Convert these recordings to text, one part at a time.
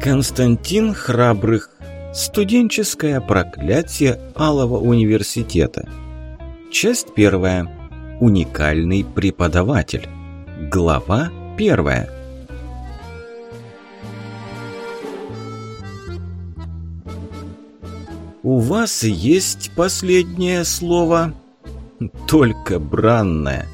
Константин Храбрых. Студенческое проклятие Алого университета. Часть первая. Уникальный преподаватель. Глава первая. У вас есть последнее слово? Только бранное.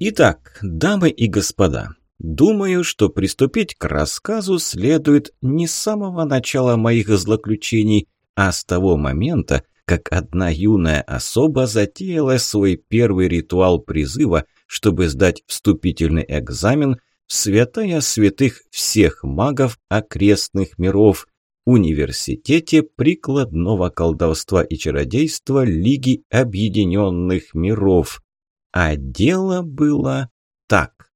Итак, дамы и господа, думаю, что приступить к рассказу следует не с самого начала моих злоключений, а с того момента, как одна юная особа затеяла свой первый ритуал призыва, чтобы сдать вступительный экзамен в святая святых всех магов окрестных миров, Университете прикладного колдовства и чародейства Лиги Объединенных Миров. А дело было так.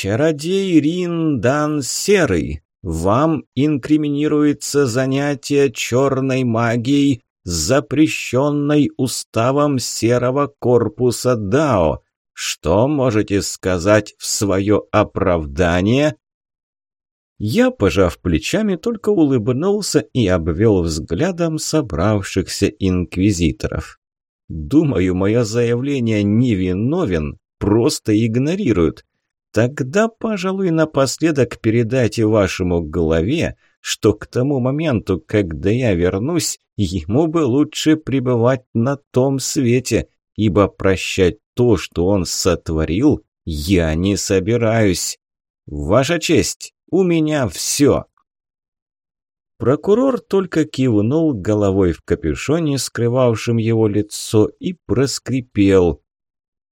Чародей Риндан Серый, вам инкриминируется занятие черной магией, запрещенной уставом Серого корпуса Дао. Что можете сказать в свое оправдание?» Я, пожав плечами, только улыбнулся и обвел взглядом собравшихся инквизиторов. Думаю, мое заявление невиновен, просто игнорируют. Тогда, пожалуй, напоследок передайте вашему главе, что к тому моменту, когда я вернусь, ему бы лучше пребывать на том свете, ибо прощать то, что он сотворил, я не собираюсь. Ваша честь, у меня все. Прокурор только кивнул головой в капюшоне, скрывавшем его лицо, и проскрипел.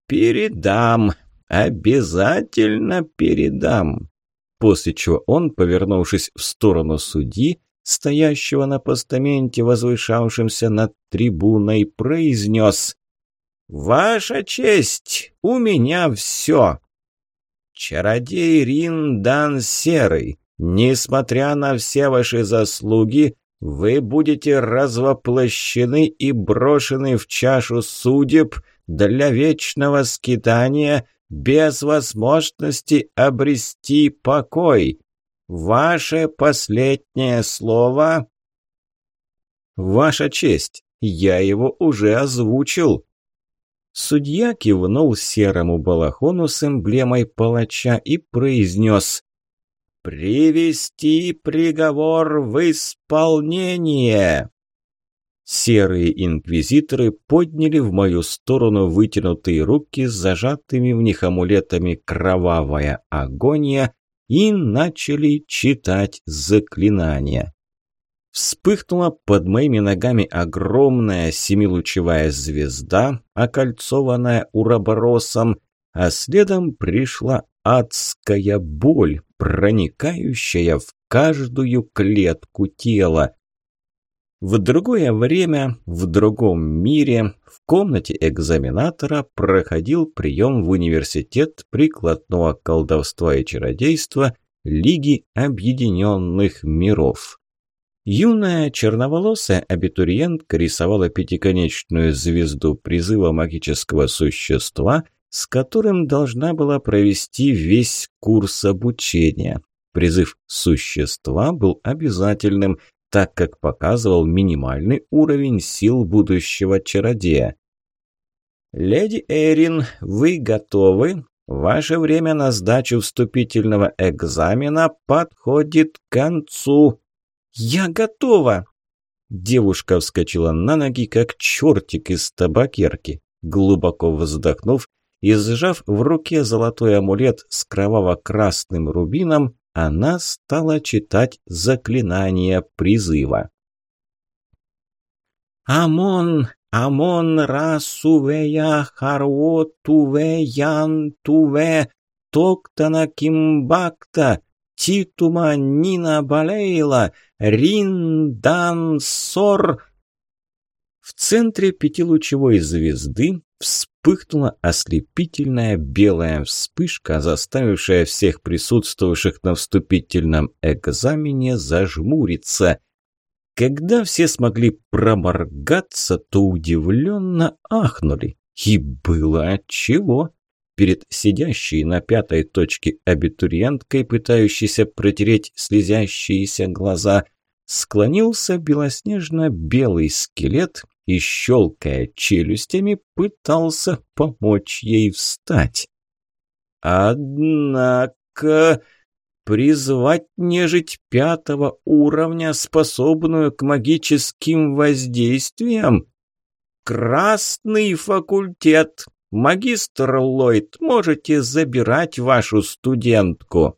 «Передам, обязательно передам». После чего он, повернувшись в сторону судьи, стоящего на постаменте, возвышавшемся над трибуной, произнес «Ваша честь, у меня все!» «Чародей Риндан Серый, несмотря на все ваши заслуги, вы будете развоплощены и брошены в чашу судеб для вечного скитания без возможности обрести покой. Ваше последнее слово...» «Ваша честь, я его уже озвучил», Судья кивнул серому балахону с эмблемой палача и произнес «Привести приговор в исполнение!» Серые инквизиторы подняли в мою сторону вытянутые руки с зажатыми в них амулетами «Кровавая агония» и начали читать заклинания. Вспыхнула под моими ногами огромная семилучевая звезда, окольцованная уроборосом, а следом пришла адская боль, проникающая в каждую клетку тела. В другое время, в другом мире, в комнате экзаменатора проходил прием в университет прикладного колдовства и чародейства Лиги Объединенных Миров. Юная черноволосая абитуриентка рисовала пятиконечную звезду призыва магического существа, с которым должна была провести весь курс обучения. Призыв существа был обязательным, так как показывал минимальный уровень сил будущего чародея. «Леди Эрин, вы готовы? Ваше время на сдачу вступительного экзамена подходит к концу», «Я готова!» Девушка вскочила на ноги, как чертик из табакерки. Глубоко вздохнув и сжав в руке золотой амулет с кроваво-красным рубином, она стала читать заклинание призыва. «Амон, Амон расувея харо туве ян туве токтана кимбакта Титума Нина Балейла, Риндансор. В центре пятилучевой звезды, вспыхнула ослепительная белая вспышка, заставившая всех присутствовавших на вступительном экзамене зажмуриться. Когда все смогли проморгаться, то удивленно ахнули. И было отчего. Перед сидящей на пятой точке абитуриенткой, пытающейся протереть слезящиеся глаза, склонился белоснежно-белый скелет и, щелкая челюстями, пытался помочь ей встать. Однако призвать нежить пятого уровня, способную к магическим воздействиям? Красный факультет. Магистр Ллойд, можете забирать вашу студентку.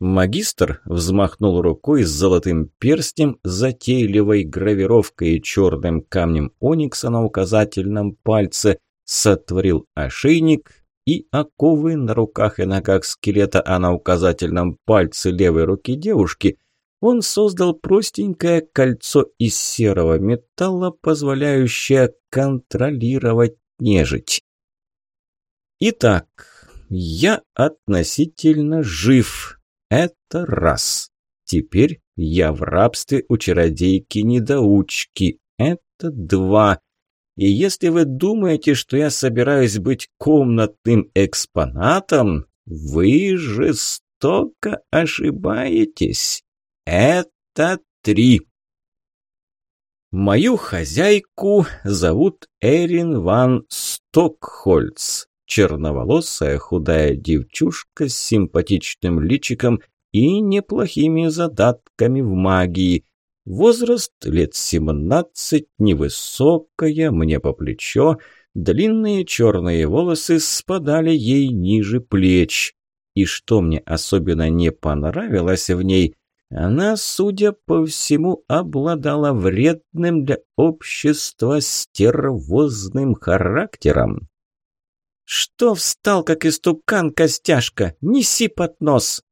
Магистр взмахнул рукой с золотым перстнем, затейливой гравировкой и черным камнем оникса на указательном пальце, сотворил ошейник и оковы на руках и ногах скелета, а на указательном пальце левой руки девушки он создал простенькое кольцо из серого металла, позволяющее контролировать нежить. Итак, я относительно жив, это раз. Теперь я в рабстве у чародейки-недоучки. Это два. И если вы думаете, что я собираюсь быть комнатным экспонатом, вы жестоко ошибаетесь. Это три. Мою хозяйку зовут Эрин ван Стокхольц черноволосая худая девчушка с симпатичным личиком и неплохими задатками в магии. Возраст лет семнадцать, невысокая, мне по плечо, длинные черные волосы спадали ей ниже плеч. И что мне особенно не понравилось в ней, она, судя по всему, обладала вредным для общества стервозным характером. «Что встал, как истукан, костяшка? Неси под нос!»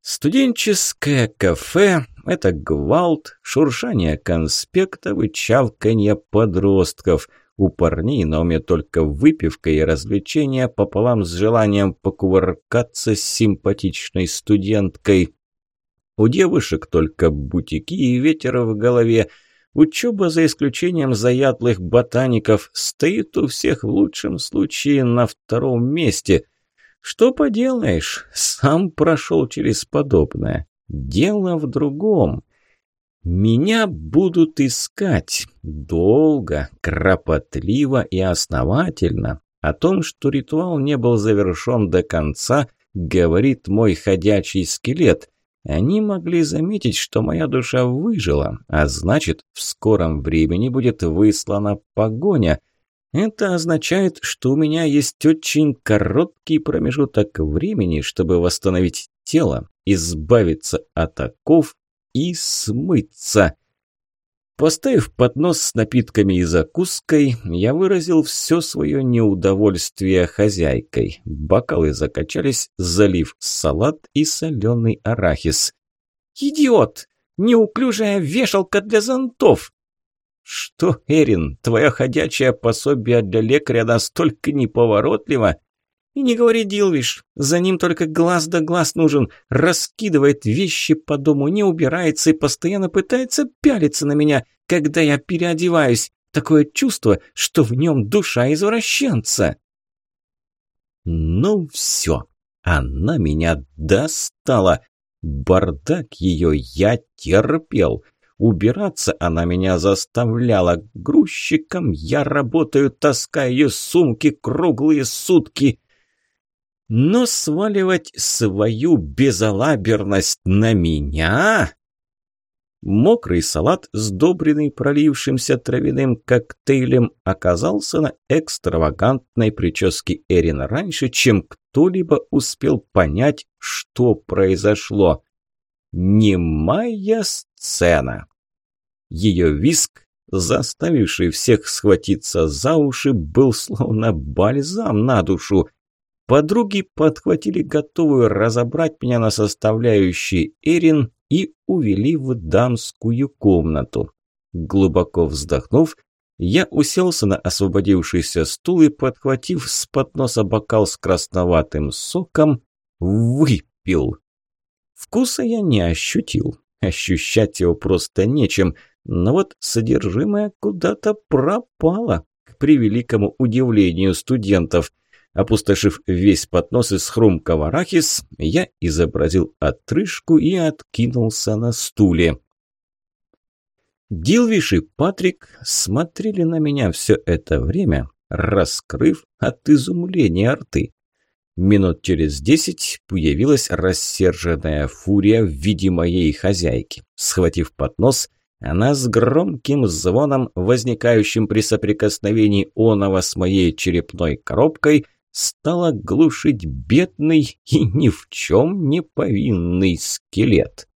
Студенческое кафе – это гвалт, шуршание конспектов и чавканье подростков. У парней на уме только выпивка и развлечения пополам с желанием покувыркаться с симпатичной студенткой. У девушек только бутики и ветер в голове – Учеба, за исключением заядлых ботаников, стоит у всех в лучшем случае на втором месте. Что поделаешь, сам прошел через подобное. Дело в другом. Меня будут искать долго, кропотливо и основательно. О том, что ритуал не был завершен до конца, говорит мой ходячий скелет – они могли заметить, что моя душа выжила, а значит, в скором времени будет выслана погоня. Это означает, что у меня есть очень короткий промежуток времени, чтобы восстановить тело, избавиться от оков и смыться. Поставив поднос с напитками и закуской, я выразил все свое неудовольствие хозяйкой. Бокалы закачались, залив салат и соленый арахис. «Идиот! Неуклюжая вешалка для зонтов!» «Что, Эрин, твое ходячее пособие для лекаря настолько неповоротливо?» И не говори, Дилвиш, за ним только глаз да глаз нужен. Раскидывает вещи по дому, не убирается и постоянно пытается пялиться на меня, когда я переодеваюсь. Такое чувство, что в нем душа извращенца. Ну все, она меня достала. Бардак ее я терпел. Убираться она меня заставляла. Грузчиком я работаю, таскаю сумки круглые сутки. Но сваливать свою безалаберность на меня... Мокрый салат, сдобренный пролившимся травяным коктейлем, оказался на экстравагантной прическе Эрина раньше, чем кто-либо успел понять, что произошло. Немая сцена. Ее виск, заставивший всех схватиться за уши, был словно бальзам на душу – Подруги подхватили готовую разобрать меня на составляющие Эрин и увели в дамскую комнату. Глубоко вздохнув, Я уселся на освободившийся стул и, подхватив с подноса бокал с красноватым соком, выпил. Вкуса я не ощутил. Ощущать его просто нечем, но вот содержимое куда-то пропало, к превеликому удивлению студентов. Опустошив весь поднос из хрумкого арахис, я изобразил отрыжку и откинулся на стуле. Дилвиш и Патрик смотрели на меня все это время, раскрыв от изумления рты. Минут через десять появилась рассерженная фурия в виде моей хозяйки. Схватив поднос, она с громким звоном, возникающим при соприкосновении оного с моей черепной коробкой, стала глушить бедный и ни в чем не повинный скелет.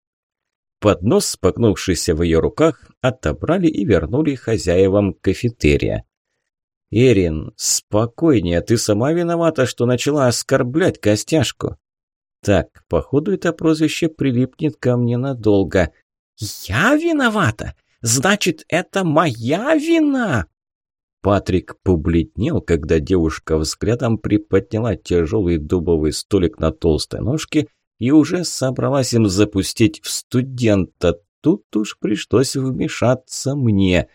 Поднос, споткнувшийся в ее руках, отобрали и вернули хозяевам кафетерия. «Эрин, спокойнее, ты сама виновата, что начала оскорблять костяшку». «Так, походу, это прозвище прилипнет ко мне надолго». «Я виновата? Значит, это моя вина?» Патрик побледнел, когда девушка взглядом приподняла тяжелый дубовый столик на толстой ножке и уже собралась им запустить в студента. Тут уж пришлось вмешаться мне.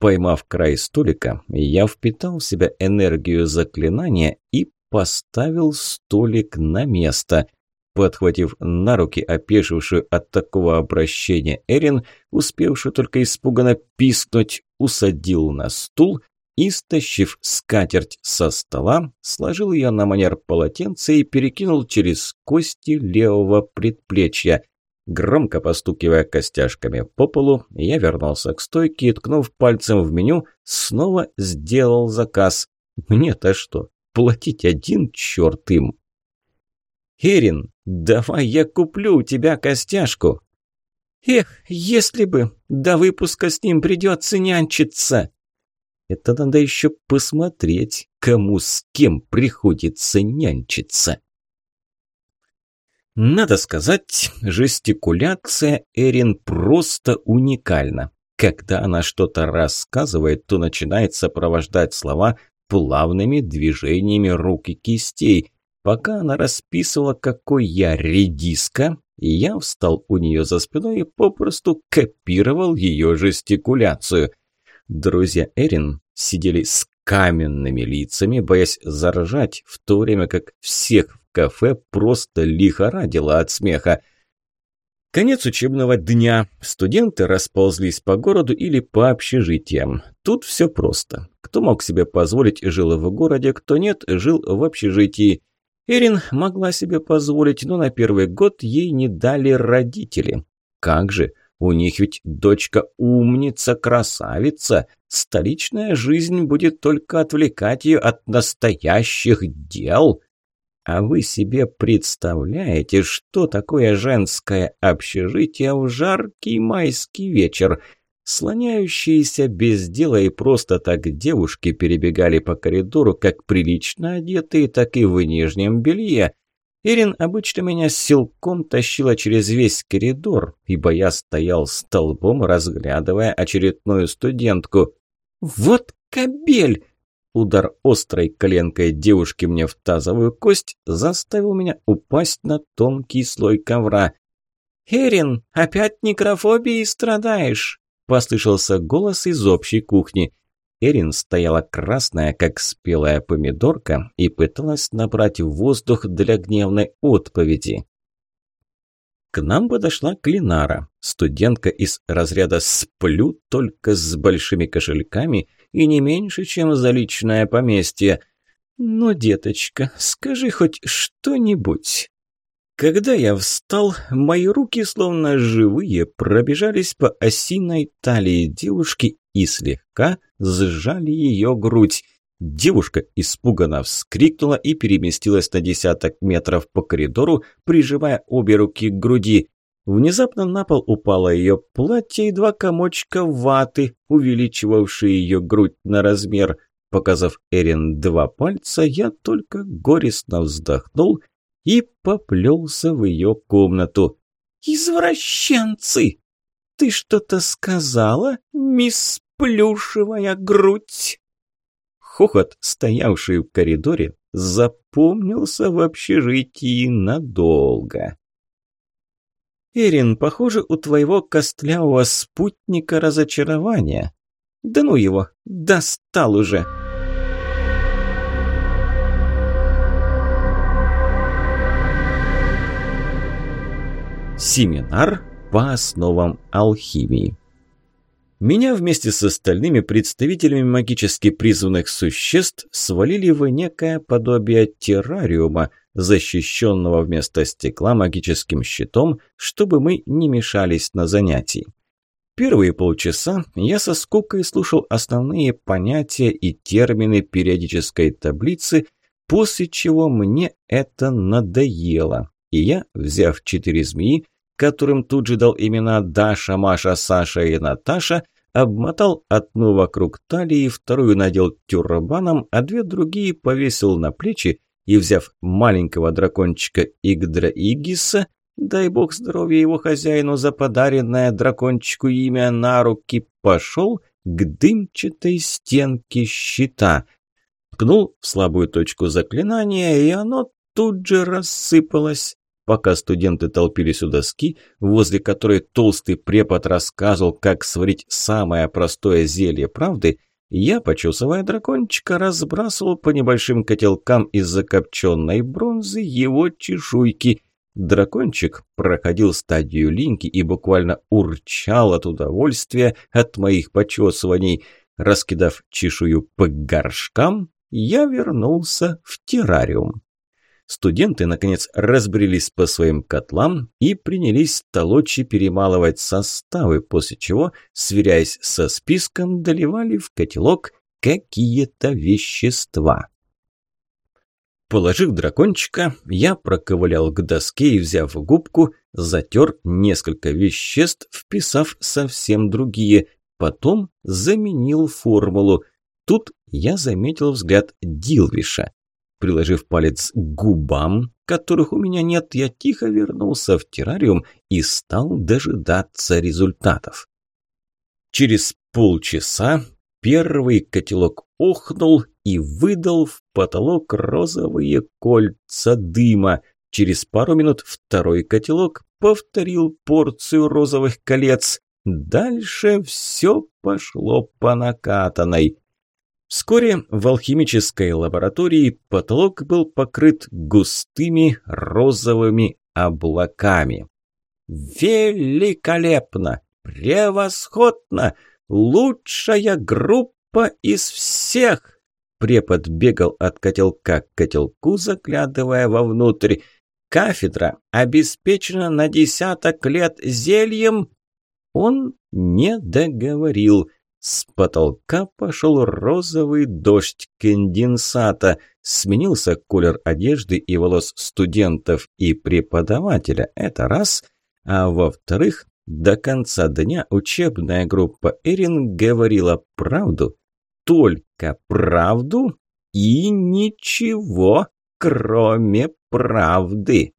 Поймав край столика, я впитал в себя энергию заклинания и поставил столик на место. Подхватив на руки опешившую от такого обращения Эрин, успевшую только испуганно пискнуть, усадил на стул и, стащив скатерть со стола, сложил ее на манер полотенца и перекинул через кости левого предплечья. Громко постукивая костяшками по полу, я вернулся к стойке и, ткнув пальцем в меню, снова сделал заказ. Мне-то что, платить один черт им? «Эрин, давай я куплю у тебя костяшку!» «Эх, если бы! До выпуска с ним придется нянчиться!» Это надо еще посмотреть, кому с кем приходится нянчиться. Надо сказать, жестикуляция Эрин просто уникальна. Когда она что-то рассказывает, то начинает сопровождать слова плавными движениями рук и кистей. Пока она расписывала, какой я редиска, я встал у нее за спиной и попросту копировал ее жестикуляцию. Друзья Эрин сидели с каменными лицами, боясь заржать, в то время как всех в кафе просто лихорадило от смеха. Конец учебного дня. Студенты расползлись по городу или по общежитиям. Тут все просто. Кто мог себе позволить, жил в городе, кто нет, жил в общежитии. Эрин могла себе позволить, но на первый год ей не дали родители. Как же? У них ведь дочка умница, красавица. Столичная жизнь будет только отвлекать ее от настоящих дел. А вы себе представляете, что такое женское общежитие в жаркий майский вечер? Слоняющиеся без дела и просто так девушки перебегали по коридору как прилично одетые, так и в нижнем белье. Ирин обычно меня силком тащила через весь коридор, ибо я стоял столбом, разглядывая очередную студентку. «Вот кобель!» Удар острой коленкой девушки мне в тазовую кость заставил меня упасть на тонкий слой ковра. «Эрин, опять некрофобией страдаешь?» – послышался голос из общей кухни. Эрин стояла красная, как спелая помидорка, и пыталась набрать воздух для гневной отповеди. К нам подошла Клинара, студентка из разряда «сплю только с большими кошельками» и не меньше, чем за личное поместье. «Ну, деточка, скажи хоть что-нибудь». Когда я встал, мои руки, словно живые, пробежались по осиной талии девушки и слегка сжали ее грудь. Девушка испуганно вскрикнула и переместилась на десяток метров по коридору, прижимая обе руки к груди. Внезапно на пол упало ее платье и два комочка ваты, увеличивавшие ее грудь на размер. Показав Эрин два пальца, я только горестно вздохнул и поплелся в ее комнату. «Извращенцы! Ты что-то сказала, мисс плюшевая грудь!» Хохот, стоявший в коридоре, запомнился в общежитии надолго. «Эрин, похоже, у твоего костлявого спутника разочарование. Да ну его, достал уже!» Семинар по основам алхимии. Меня вместе с остальными представителями магически призванных существ свалили в некое подобие террариума, защищенного вместо стекла магическим щитом, чтобы мы не мешались на занятии. Первые полчаса я со скукой слушал основные понятия и термины периодической таблицы, после чего мне это надоело, и я, взяв четыре змеи, которым тут же дал имена Даша, Маша, Саша и Наташа, обмотал одну вокруг талии, вторую надел тюрбаном, а две другие повесил на плечи и, взяв маленького дракончика Игдра Игиса, дай бог здоровья его хозяину за подаренное дракончику имя на руки, пошел к дымчатой стенке щита. Ткнул в слабую точку заклинания, и оно тут же рассыпалось. Пока студенты толпились у доски, возле которой толстый препод рассказывал, как сварить самое простое зелье правды, я, почесывая дракончика, разбрасывал по небольшим котелкам из закопченной бронзы его чешуйки. Дракончик проходил стадию линьки и буквально урчал от удовольствия от моих почесываний. Раскидав чешую по горшкам, я вернулся в террариум. Студенты, наконец, разбрелись по своим котлам и принялись толочь перемалывать составы, после чего, сверяясь со списком, доливали в котелок какие-то вещества. Положив дракончика, я проковылял к доске и, взяв губку, затер несколько веществ, вписав совсем другие, потом заменил формулу. Тут я заметил взгляд Дилвиша. Приложив палец к губам, которых у меня нет, я тихо вернулся в террариум и стал дожидаться результатов. Через полчаса первый котелок охнул и выдал в потолок розовые кольца дыма. Через пару минут второй котелок повторил порцию розовых колец. Дальше все пошло по накатанной. Вскоре в алхимической лаборатории потолок был покрыт густыми розовыми облаками. «Великолепно! Превосходно! Лучшая группа из всех!» Препод бегал от котелка к котелку, заглядывая вовнутрь. «Кафедра обеспечена на десяток лет зельем!» Он не договорил – с потолка пошел розовый дождь конденсата. Сменился колер одежды и волос студентов и преподавателя. Это раз. А во-вторых, до конца дня учебная группа Эрин говорила правду. Только правду и ничего, кроме правды.